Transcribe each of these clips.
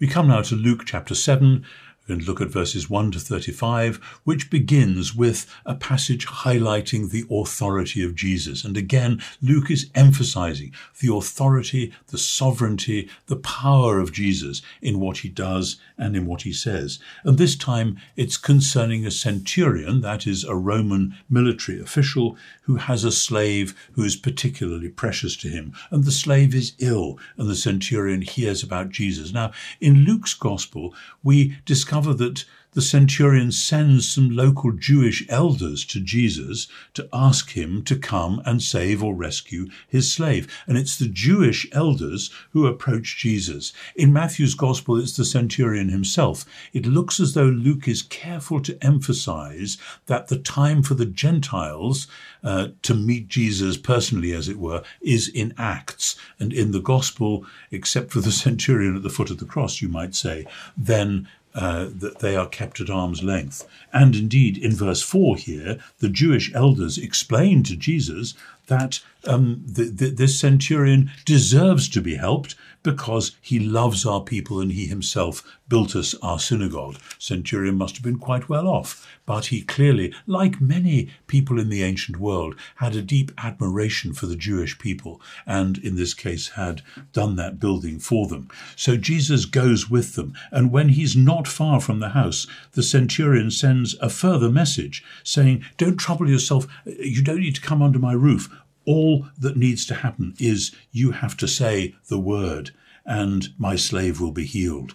We come now to Luke chapter 7, and look at verses 1 to 35, which begins with a passage highlighting the authority of Jesus. And again, Luke is emphasizing the authority, the sovereignty, the power of Jesus in what he does and in what he says. And this time it's concerning a centurion, that is a Roman military official who has a slave who is particularly precious to him. And the slave is ill and the centurion hears about Jesus. Now, in Luke's gospel, we discover discover that the centurion sends some local Jewish elders to Jesus to ask him to come and save or rescue his slave. And it's the Jewish elders who approach Jesus. In Matthew's gospel, it's the centurion himself. It looks as though Luke is careful to emphasize that the time for the Gentiles uh, to meet Jesus personally, as it were, is in Acts. And in the gospel, except for the centurion at the foot of the cross, you might say, then uh, that they are kept at arm's length. And indeed, in verse 4 here, the Jewish elders explain to Jesus that um, the, the, this centurion deserves to be helped because he loves our people and he himself built us our synagogue. Centurion must have been quite well off, but he clearly, like many people in the ancient world, had a deep admiration for the Jewish people, and in this case had done that building for them. So Jesus goes with them, and when he's not far from the house, the centurion sends a further message saying, Don't trouble yourself, you don't need to come under my roof all that needs to happen is you have to say the word and my slave will be healed.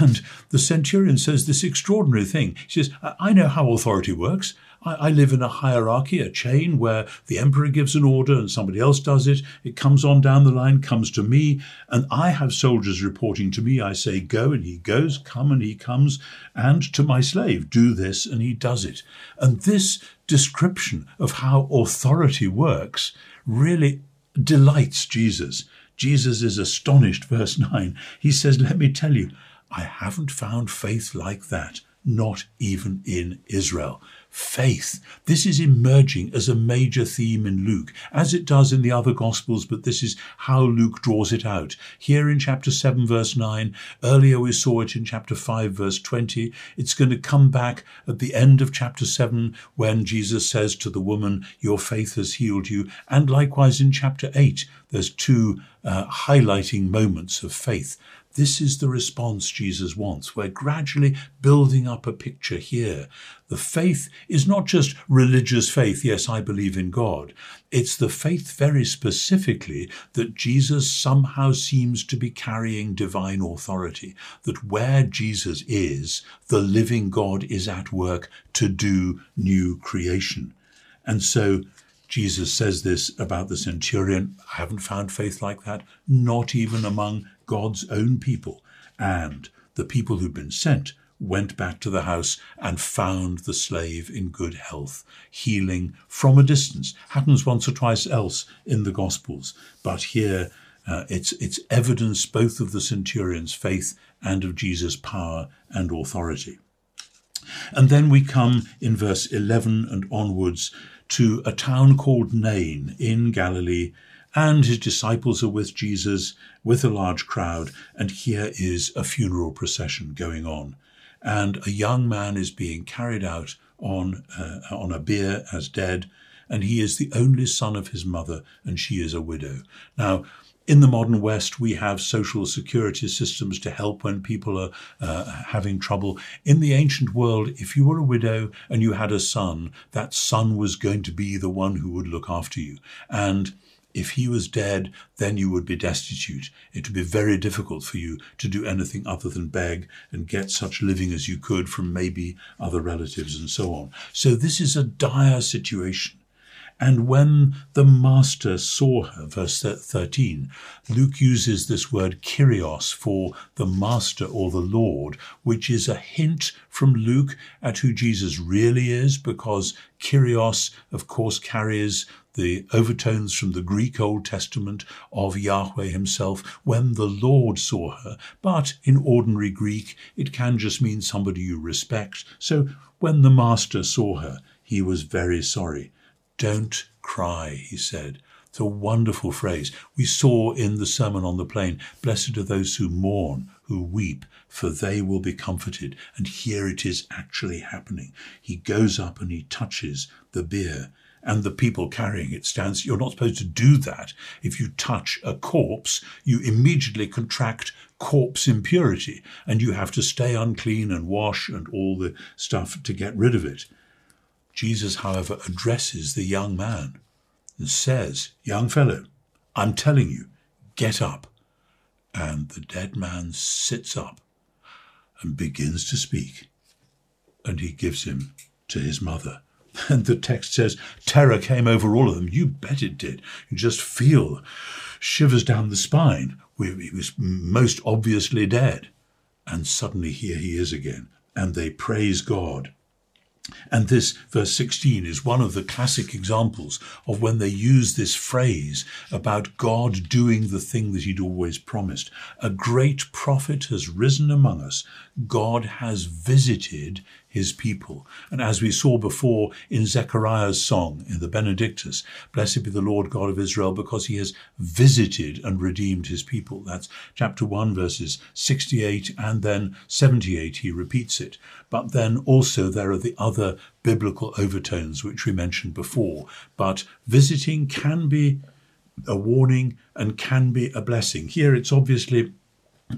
And the centurion says this extraordinary thing. He says, I know how authority works. I, live in a hierarchy, a chain where the emperor gives an order and somebody else does it. It comes on down the line, comes to me, and I have soldiers reporting to me. I say, go, and he goes, come, and he comes, and to my slave, do this, and he does it. And this description of how authority works really delights Jesus. Jesus is astonished, verse 9. He says, Let me tell you, I haven't found faith like that, not even in Israel faith. This is emerging as a major theme in Luke, as it does in the other Gospels, but this is how Luke draws it out. Here in chapter 7, verse 9, earlier we saw it in chapter 5, verse 20. It's going to come back at the end of chapter 7 when Jesus says to the woman, Your faith has healed you. And likewise in chapter 8, there's two uh, highlighting moments of faith. This is the response Jesus wants. We're gradually building up a picture here. The faith is not just religious faith, yes, I believe in God. It's the faith very specifically that Jesus somehow seems to be carrying divine authority, that where Jesus is, the living God is at work to do new creation. And so Jesus says this about the centurion I haven't found faith like that, not even among God's own people. And the people who'd been sent went back to the house and found the slave in good health, healing from a distance. Happens once or twice else in the Gospels, but here uh, it's, it's evidence both of the centurion's faith and of Jesus' power and authority. And then we come in verse 11 and onwards to a town called Nain in Galilee, and his disciples are with Jesus with a large crowd, and here is a funeral procession going on. And a young man is being carried out on, uh, on a bier as dead, and he is the only son of his mother, and she is a widow. Now, in the modern West, we have social security systems to help when people are uh, having trouble. In the ancient world, if you were a widow and you had a son, that son was going to be the one who would look after you. And if he was dead, then you would be destitute. It would be very difficult for you to do anything other than beg and get such living as you could from maybe other relatives and so on. So this is a dire situation. And when the master saw her, verse 13, Luke uses this word kyrios for the master or the Lord, which is a hint from Luke at who Jesus really is, because kyrios, of course, carries the overtones from the Greek Old Testament of Yahweh himself when the Lord saw her. But in ordinary Greek, it can just mean somebody you respect. So when the master saw her, he was very sorry. Don't cry, he said. It's a wonderful phrase. We saw in the Sermon on the Plain, blessed are those who mourn, who weep, for they will be comforted. And here it is actually happening. He goes up and he touches the bier and the people carrying it stands. You're not supposed to do that. If you touch a corpse, you immediately contract corpse impurity and you have to stay unclean and wash and all the stuff to get rid of it. Jesus, however, addresses the young man and says, Young fellow, I'm telling you, get up. And the dead man sits up and begins to speak. And he gives him to his mother. And the text says, terror came over all of them. You bet it did. You just feel shivers down the spine. He was most obviously dead. And suddenly here he is again. And they praise God. And this, verse 16, is one of the classic examples of when they use this phrase about God doing the thing that he'd always promised. A great prophet has risen among us. God has visited his people. And as we saw before in Zechariah's song in the Benedictus, blessed be the Lord God of Israel because he has visited and redeemed his people. That's chapter 1 verses 68 and then 78 he repeats it. But then also there are the other biblical overtones which we mentioned before. But visiting can be a warning and can be a blessing. Here it's obviously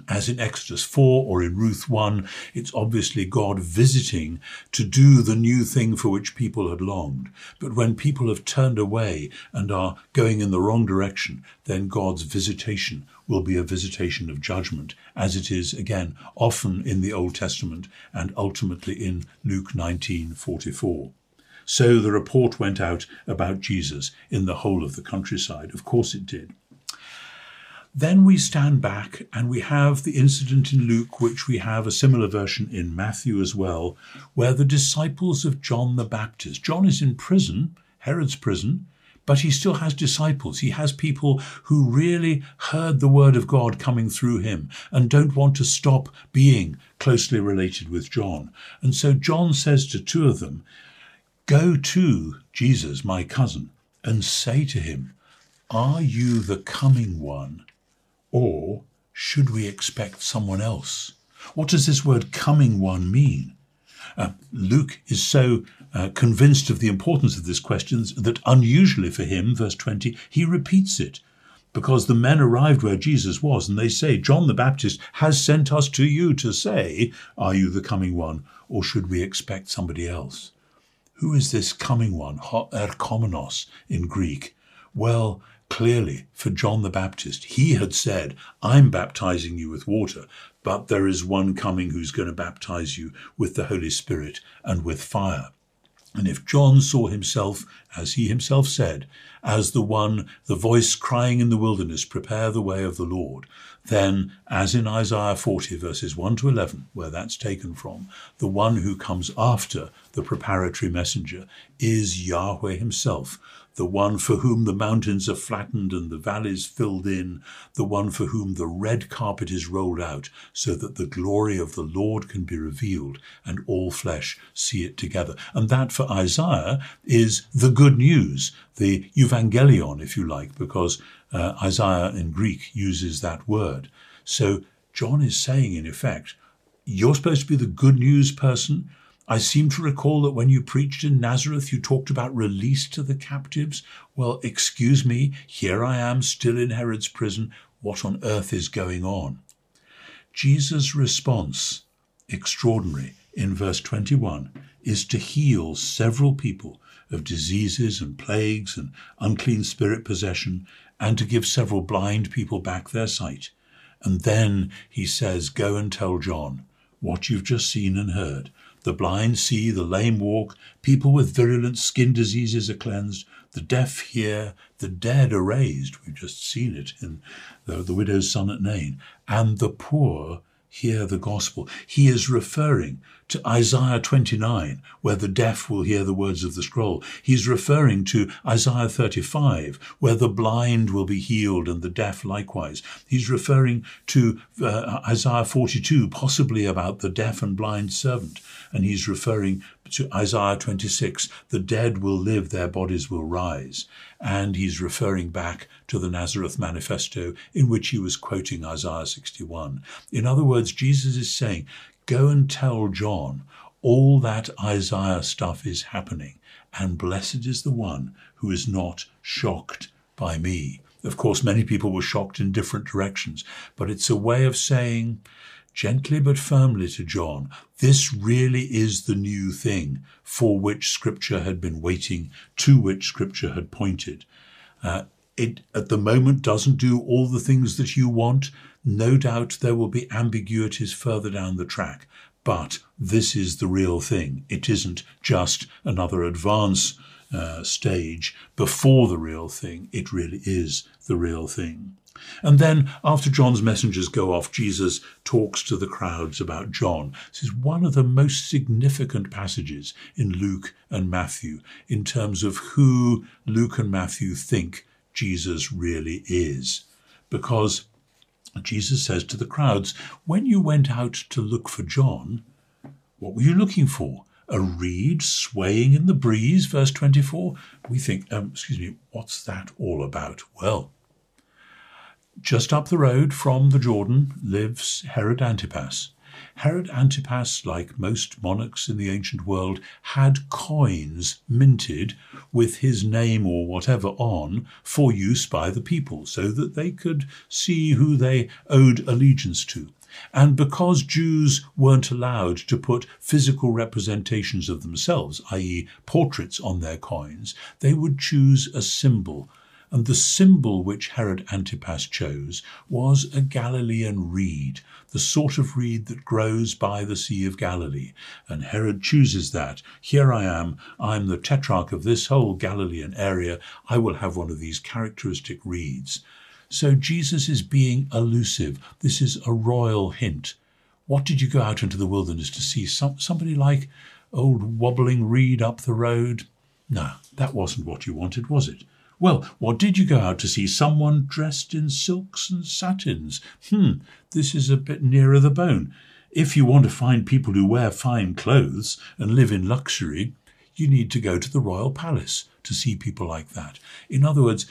as in Exodus 4 or in Ruth 1, it's obviously God visiting to do the new thing for which people had longed. But when people have turned away and are going in the wrong direction, then God's visitation will be a visitation of judgment, as it is again often in the Old Testament and ultimately in Luke 19:44. So the report went out about Jesus in the whole of the countryside. Of course it did. Then we stand back and we have the incident in Luke, which we have a similar version in Matthew as well, where the disciples of John the Baptist, John is in prison, Herod's prison, but he still has disciples. He has people who really heard the word of God coming through him and don't want to stop being closely related with John. And so John says to two of them, Go to Jesus, my cousin, and say to him, Are you the coming one? Or should we expect someone else? What does this word coming one mean? Uh, Luke is so uh, convinced of the importance of this question that unusually for him, verse 20, he repeats it because the men arrived where Jesus was and they say, John the Baptist has sent us to you to say, Are you the coming one, or should we expect somebody else? Who is this coming one? Erchomenos in Greek. Well, Clearly, for John the Baptist, he had said, I'm baptizing you with water, but there is one coming who's going to baptize you with the Holy Spirit and with fire. And if John saw himself, as he himself said, as the one, the voice crying in the wilderness, prepare the way of the Lord, then, as in Isaiah 40 verses 1 to 11, where that's taken from, the one who comes after the preparatory messenger is Yahweh himself, the one for whom the mountains are flattened and the valleys filled in, the one for whom the red carpet is rolled out, so that the glory of the Lord can be revealed and all flesh see it together. And that for Isaiah is the good news, the evangelion, if you like, because uh, Isaiah in Greek uses that word. So John is saying, in effect, you're supposed to be the good news person. I seem to recall that when you preached in Nazareth, you talked about release to the captives. Well, excuse me, here I am still in Herod's prison. What on earth is going on? Jesus' response, extraordinary, in verse 21, is to heal several people of diseases and plagues and unclean spirit possession, and to give several blind people back their sight. And then he says, Go and tell John what you've just seen and heard the blind see, the lame walk, people with virulent skin diseases are cleansed, the deaf hear, the dead are raised. We've just seen it in the, the widow's son at Nain. And the poor hear the gospel. He is referring to Isaiah 29, where the deaf will hear the words of the scroll. He's referring to Isaiah 35, where the blind will be healed and the deaf likewise. He's referring to uh, Isaiah 42, possibly about the deaf and blind servant. And he's referring to Isaiah 26, the dead will live, their bodies will rise. And he's referring back to the Nazareth Manifesto, in which he was quoting Isaiah 61. In other words, Jesus is saying, Go and tell John all that Isaiah stuff is happening, and blessed is the one who is not shocked by me. Of course, many people were shocked in different directions, but it's a way of saying, gently but firmly to John, this really is the new thing for which Scripture had been waiting, to which Scripture had pointed. Uh, it at the moment doesn't do all the things that you want, no doubt there will be ambiguities further down the track, but this is the real thing. It isn't just another advance uh, stage before the real thing. It really is the real thing. And then, after John's messengers go off, Jesus talks to the crowds about John. This is one of the most significant passages in Luke and Matthew in terms of who Luke and Matthew think Jesus really is. Because Jesus says to the crowds, When you went out to look for John, what were you looking for? A reed swaying in the breeze, verse 24? We think, um, excuse me, what's that all about? Well, just up the road from the Jordan lives Herod Antipas. Herod Antipas, like most monarchs in the ancient world, had coins minted with his name or whatever on for use by the people so that they could see who they owed allegiance to. And because Jews weren't allowed to put physical representations of themselves, i.e., portraits on their coins, they would choose a symbol and the symbol which Herod Antipas chose was a Galilean reed, the sort of reed that grows by the Sea of Galilee. And Herod chooses that. Here I am, I'm the tetrarch of this whole Galilean area, I will have one of these characteristic reeds. So Jesus is being elusive. This is a royal hint. What did you go out into the wilderness to see? Some, somebody like old wobbling reed up the road? No, that wasn't what you wanted, was it? Well, what did you go out to see? Someone dressed in silks and satins. Hmm, this is a bit nearer the bone. If you want to find people who wear fine clothes and live in luxury, you need to go to the royal palace to see people like that. In other words,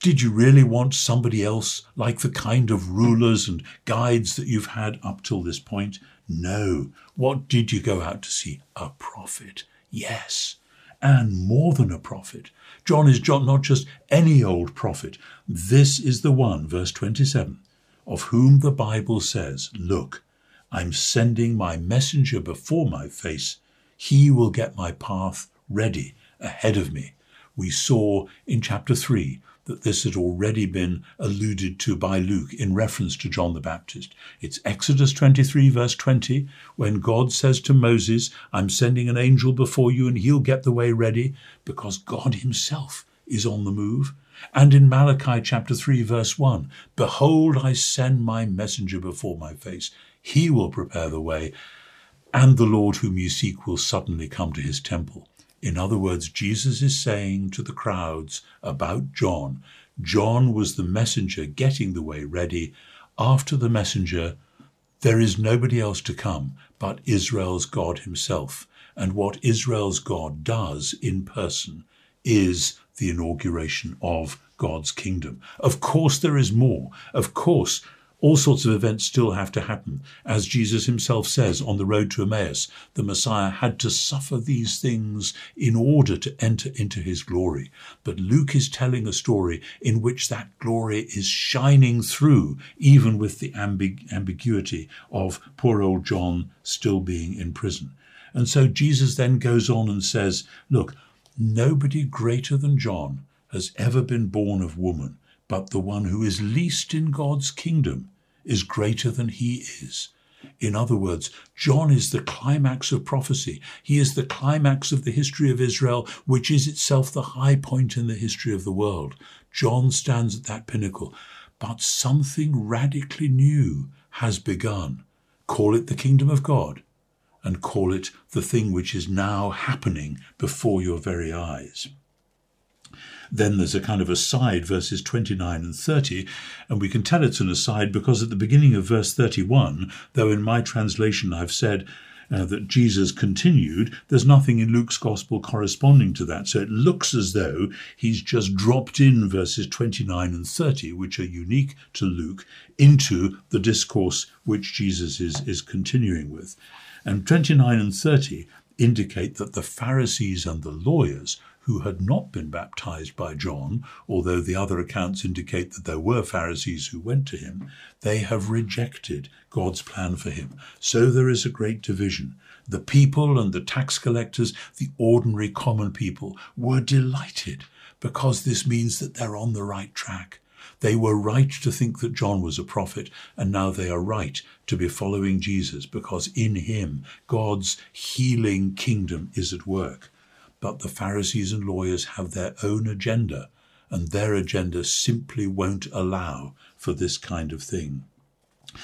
did you really want somebody else like the kind of rulers and guides that you've had up till this point? No. What did you go out to see? A prophet. Yes. And more than a prophet. John is John, not just any old prophet. This is the one, verse 27, of whom the Bible says, Look, I'm sending my messenger before my face. He will get my path ready ahead of me. We saw in chapter 3 that this had already been alluded to by Luke in reference to John the Baptist. It's Exodus 23, verse 20, when God says to Moses, I'm sending an angel before you and he'll get the way ready because God himself is on the move. And in Malachi chapter 3, verse 1, Behold, I send my messenger before my face. He will prepare the way, and the Lord whom you seek will suddenly come to his temple. In other words, Jesus is saying to the crowds about John, John was the messenger getting the way ready. After the messenger, there is nobody else to come but Israel's God himself. And what Israel's God does in person is the inauguration of God's kingdom. Of course, there is more. Of course, all sorts of events still have to happen. As Jesus himself says on the road to Emmaus, the Messiah had to suffer these things in order to enter into his glory. But Luke is telling a story in which that glory is shining through, even with the ambig- ambiguity of poor old John still being in prison. And so Jesus then goes on and says, Look, nobody greater than John has ever been born of woman but the one who is least in God's kingdom is greater than he is. In other words, John is the climax of prophecy. He is the climax of the history of Israel, which is itself the high point in the history of the world. John stands at that pinnacle. But something radically new has begun. Call it the kingdom of God, and call it the thing which is now happening before your very eyes. Then there's a kind of aside, verses 29 and 30, and we can tell it's an aside because at the beginning of verse 31, though in my translation I've said, uh, that Jesus continued, there's nothing in Luke's gospel corresponding to that. So it looks as though he's just dropped in verses 29 and 30, which are unique to Luke, into the discourse which Jesus is, is continuing with. And 29 and 30 indicate that the Pharisees and the lawyers who had not been baptized by John, although the other accounts indicate that there were Pharisees who went to him, they have rejected God's plan for him. So there is a great division. The people and the tax collectors, the ordinary common people, were delighted because this means that they're on the right track. They were right to think that John was a prophet, and now they are right to be following Jesus because in him God's healing kingdom is at work. But the Pharisees and lawyers have their own agenda, and their agenda simply won't allow for this kind of thing.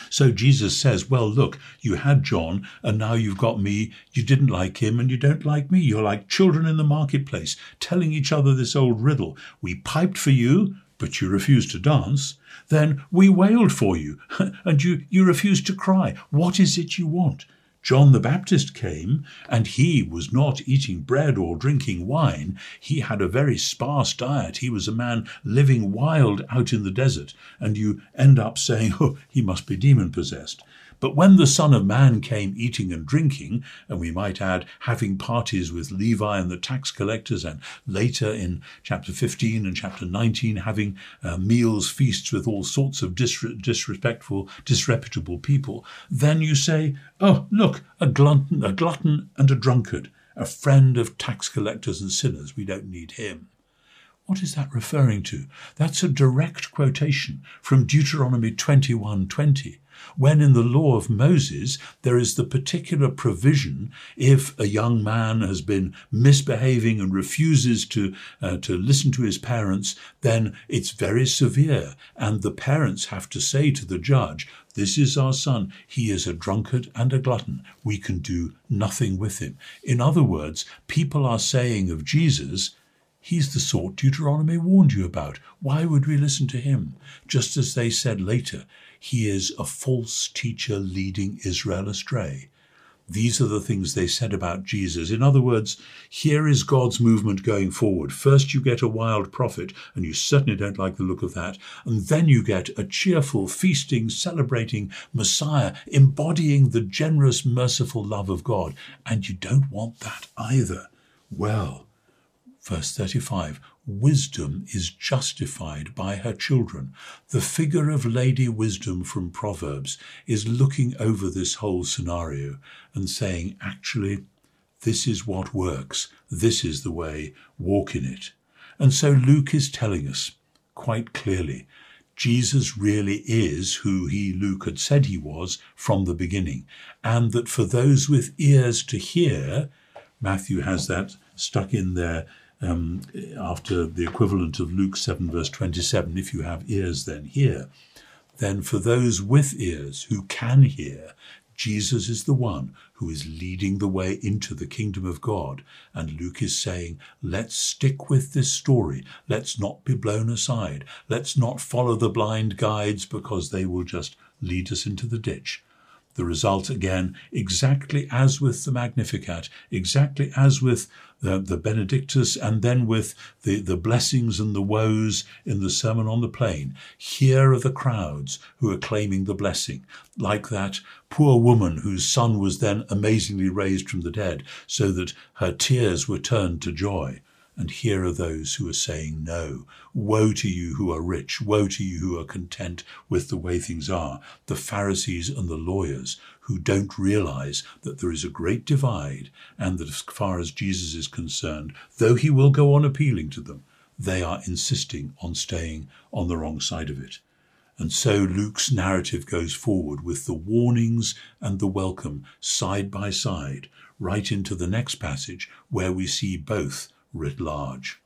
So Jesus says, Well, look, you had John, and now you've got me. You didn't like him, and you don't like me. You're like children in the marketplace, telling each other this old riddle. We piped for you, but you refused to dance. Then we wailed for you, and you, you refused to cry. What is it you want? John the Baptist came, and he was not eating bread or drinking wine. He had a very sparse diet. He was a man living wild out in the desert. And you end up saying, oh, he must be demon possessed. But when the Son of Man came eating and drinking, and we might add having parties with Levi and the tax collectors, and later in chapter 15 and chapter 19 having uh, meals, feasts with all sorts of disrespectful, disreputable people, then you say, oh, look, a glutton, a glutton and a drunkard, a friend of tax collectors and sinners. We don't need him. What is that referring to? That's a direct quotation from Deuteronomy 21:20 when in the law of Moses there is the particular provision if a young man has been misbehaving and refuses to, uh, to listen to his parents, then it's very severe. And the parents have to say to the judge, this is our son. He is a drunkard and a glutton. We can do nothing with him. In other words, people are saying of Jesus, He's the sort Deuteronomy warned you about. Why would we listen to him? Just as they said later, he is a false teacher leading Israel astray. These are the things they said about Jesus. In other words, here is God's movement going forward. First, you get a wild prophet, and you certainly don't like the look of that. And then you get a cheerful, feasting, celebrating Messiah, embodying the generous, merciful love of God. And you don't want that either. Well, verse 35 Wisdom is justified by her children. The figure of Lady Wisdom from Proverbs is looking over this whole scenario and saying, actually, this is what works. This is the way. Walk in it. And so Luke is telling us quite clearly Jesus really is who he, Luke, had said he was from the beginning, and that for those with ears to hear, Matthew has that stuck in there um, after the equivalent of Luke 7, verse 27, if you have ears, then hear. Then for those with ears who can hear, Jesus is the one who is leading the way into the kingdom of God. And Luke is saying, let's stick with this story. Let's not be blown aside. Let's not follow the blind guides because they will just lead us into the ditch. The result, again, exactly as with the Magnificat, exactly as with the, the Benedictus, and then with the, the blessings and the woes in the Sermon on the Plain. Here are the crowds who are claiming the blessing, like that poor woman whose son was then amazingly raised from the dead, so that her tears were turned to joy. And here are those who are saying no. Woe to you who are rich. Woe to you who are content with the way things are. The Pharisees and the lawyers who don't realize that there is a great divide and that as far as Jesus is concerned, though he will go on appealing to them, they are insisting on staying on the wrong side of it. And so Luke's narrative goes forward with the warnings and the welcome side by side, right into the next passage where we see both writ large.